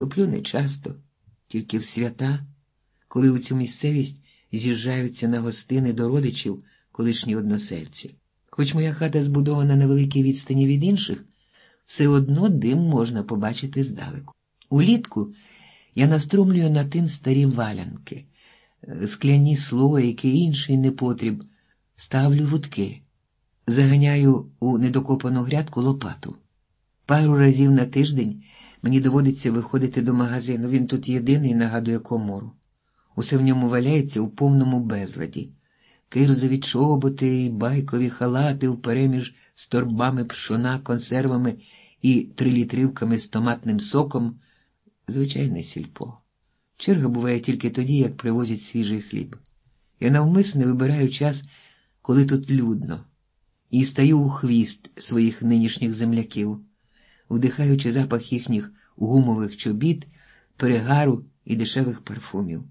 Топлю не часто, тільки в свята, коли у цю місцевість з'їжджаються на гостини до родичів колишні односельці. Хоч моя хата збудована на великій відстані від інших, все одно дим можна побачити здалеку. Улітку я наструмлюю на тин старі валянки, скляні слоїки, інший непотріб, ставлю вудки, заганяю у недокопану грядку лопату. Пару разів на тиждень мені доводиться виходити до магазину. Він тут єдиний нагадує комору. Усе в ньому валяється у повному безладі. Кирзові чоботи, байкові халати впереміж з торбами пшона, консервами і трилітривками з томатним соком. Звичайне сільпо. Черга буває тільки тоді, як привозять свіжий хліб. Я навмисне вибираю час, коли тут людно, і стаю у хвіст своїх нинішніх земляків, вдихаючи запах їхніх гумових чобіт, перегару і дешевих парфумів.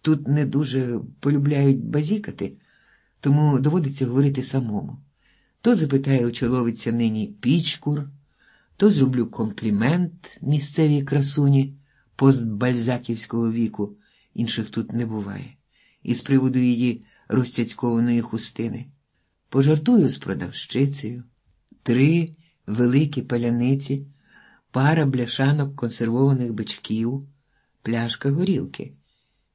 Тут не дуже полюбляють базікати, тому доводиться говорити самому. То запитаю, чи ловиться нині пічкур, то зроблю комплімент місцевій красуні постбальзаківського віку, інших тут не буває, і з приводу її розтяцькованої хустини. Пожартую з продавщицею, три великі паляниці, пара бляшанок консервованих бичків, пляшка горілки,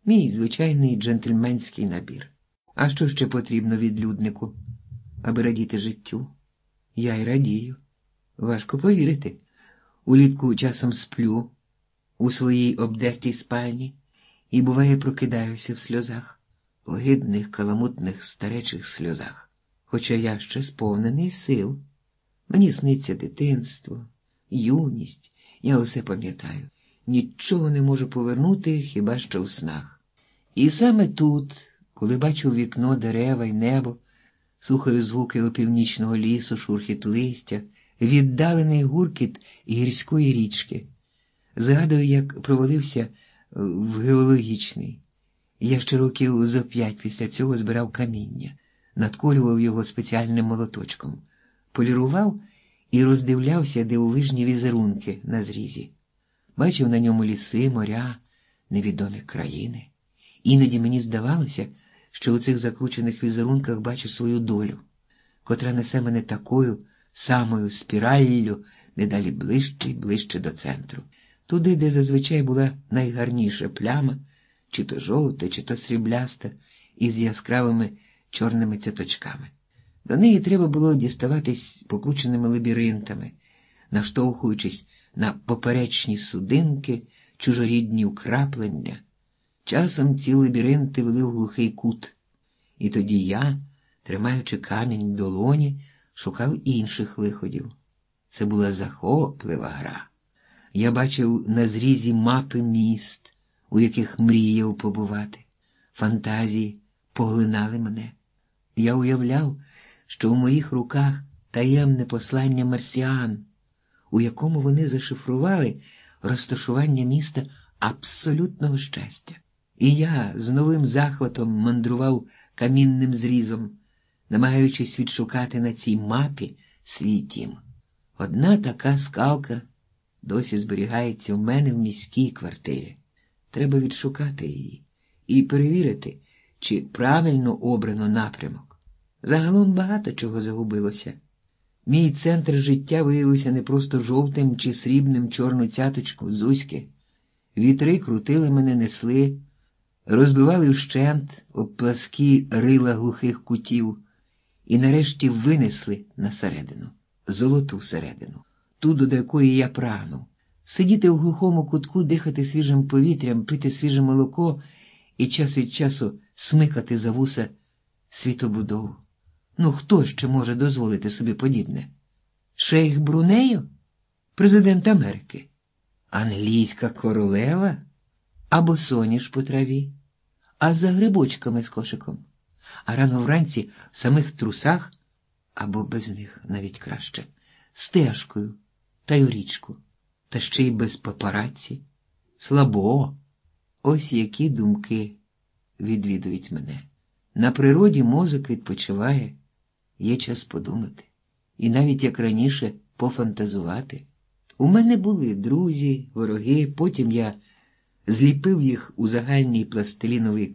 мій звичайний джентльменський набір. А що ще потрібно відлюднику, аби радіти життю? Я й радію. Важко повірити. Улітку часом сплю у своїй обдертій спальні і, буває, прокидаюся в сльозах, огидних, каламутних старечих сльозах. Хоча я ще сповнений сил. Мені сниться дитинство, юність, я усе пам'ятаю. Нічого не можу повернути хіба що в снах. І саме тут, коли бачу вікно дерева й небо, слухаю звуки опівнічного лісу, шурхіт листя, віддалений гуркіт гірської річки. Згадую, як провалився в геологічний. Я ще років зо п'ять після цього збирав каміння, надколював його спеціальним молоточком, полірував і роздивлявся дивовижні візерунки на зрізі. Бачив на ньому ліси, моря, невідомі країни. Іноді мені здавалося, що у цих закручених візерунках бачу свою долю, котра несе мене такою самою спіраллю, дедалі ближче і ближче до центру, туди, де зазвичай була найгарніша пляма, чи то жовта, чи то срібляста, із яскравими чорними цяточками. До неї треба було діставатись покрученими лабіринтами, наштовхуючись на поперечні судинки, чужорідні вкраплення. Часом ці лабіринти вели в глухий кут, і тоді я, тримаючи камінь в долоні, шукав інших виходів. Це була захоплива гра. Я бачив на зрізі мапи міст, у яких мріяв побувати. Фантазії поглинали мене. Я уявляв, що у моїх руках таємне послання марсіан, у якому вони зашифрували розташування міста абсолютного щастя. І я з новим захватом мандрував камінним зрізом, намагаючись відшукати на цій мапі свій дім. Одна така скалка досі зберігається в мене в міській квартирі. Треба відшукати її і перевірити, чи правильно обрано напрямок. Загалом багато чого загубилося. Мій центр життя виявився не просто жовтим чи срібним чорну цяточку Зузьки. Вітри крутили мене, несли, розбивали вщент об пласкі рила глухих кутів і нарешті винесли на середину, золоту середину, ту, до якої я прагнув. Сидіти в глухому кутку, дихати свіжим повітрям, пити свіже молоко і час від часу смикати за вуса світобудову. Ну, хто ще може дозволити собі подібне? Шейх Брунею? Президент Америки, англійська королева або соняш по траві, а за грибочками з кошиком, а рано вранці в самих трусах або без них навіть краще, стежкою та й у річку, та ще й без папараці. Слабо. Ось які думки відвідують мене. На природі мозок відпочиває, є час подумати, і навіть як раніше пофантазувати. У мене були друзі, вороги, потім я зліпив їх у загальний пластиліновий